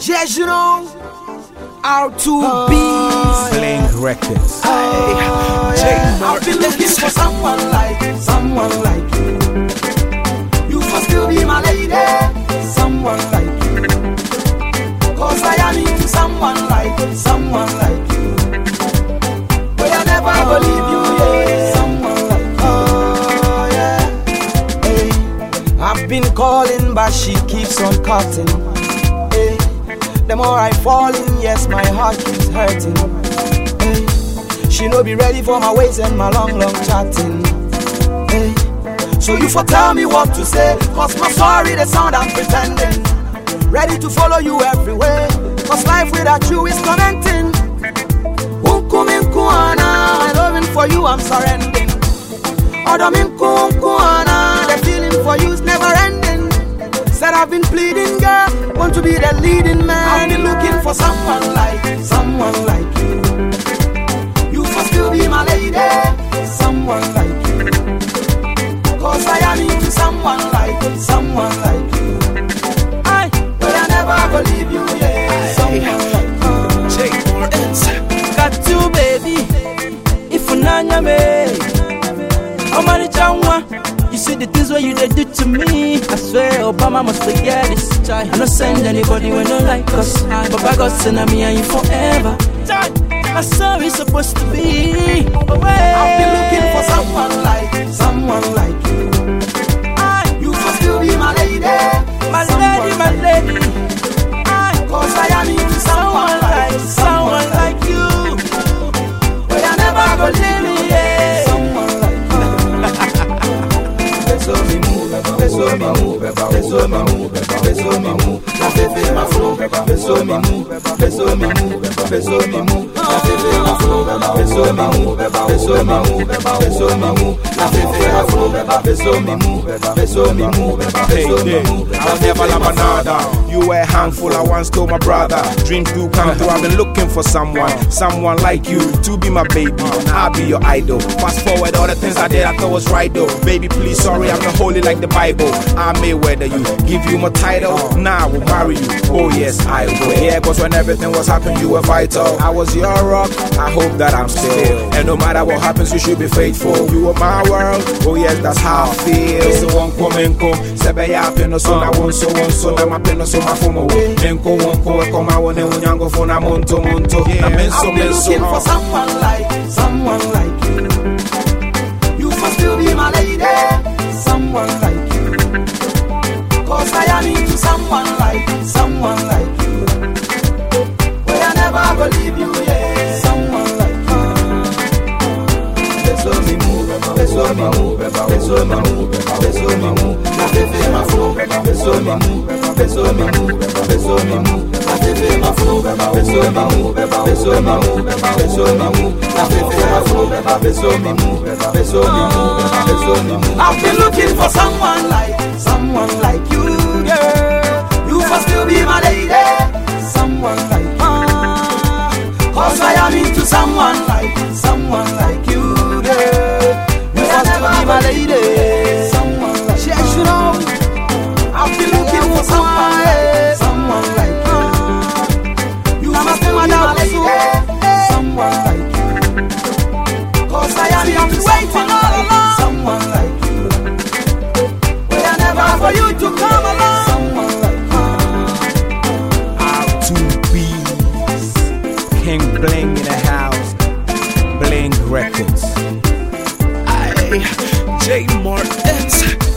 Yes, you know. R2Bees. Blink Records. Oh, yeah. I've been looking for someone like, someone like you. You must still be my lady, someone like you. Cause I am into someone like, someone like you. But I never believe you, yeah. Someone like you. Oh, yeah. Hey. I've been calling, but she keeps on cutting. The more I fall in, yes, my heart keeps hurting. Hey. She no be ready for my ways and my long, long chatting. Hey. So you for tell me what to say, cause my sorry the sound I'm pretending. Ready to follow you everywhere, cause life without you is tormenting. Unkuminkuana, my loving for you I'm surrendering. Odominkunkuana, for someone like, someone like you. You must still be my lady, someone like you. Cause I am into someone like, someone like you. I, but I never believe you, yeah. Someone like you. J. Martins. got you, baby. If you nanya me, I'm You see the things what you did do to me. I swear, Obama must forget this. I not send anybody when don't like us. Papa God send me and you forever. That's how it's supposed to be. I've been looking for someone like, someone like you. You must still be my lady, My someone lady, my like lady. you. Cause I am into someone like, someone like you. but I never believe Believe you, me, yeah. someone like you. Beso mi mu, beso mi mu, beso mi mu, flow. Mi mu, beso mi mu, beso mi mu, la fefe ma flow. Mi mu, beso mi mu, beso mi mu, la fefe ma flow. Mi mu, beso mi mu, Hey, mi mu, I'll never love another. You were a handful, I once told my brother. Dreams do come true. I've been looking for someone, someone like you to be my baby. I'll be your idol. Fast forward, all the things I did, I thought was right though. Baby, please, sorry, I'm not holy like the Bible. I may weather you, give you my title. Now I will marry you. Oh, yes, I will. Yeah, cause when everything was happening, you were vital. I was your rock, I hope that I'm still. And no matter what happens, you should be faithful. You are my world, oh, yes, that's how I feel. So, one comenko, sebe ya peno so na won so won so na ma peno so ma fumo wo. Menko wonko e koma wone unyango fo na monto monto. Na menso menso. looking for someone like, I've been looking for someone like, someone like you, girl. You must still be my lady, someone like you. Cause I am into someone like, someone like you. But I never for you to come along. Someone like you. R2Bees. King Bling in the house. Bling Records. J. Martins.